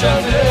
shut it.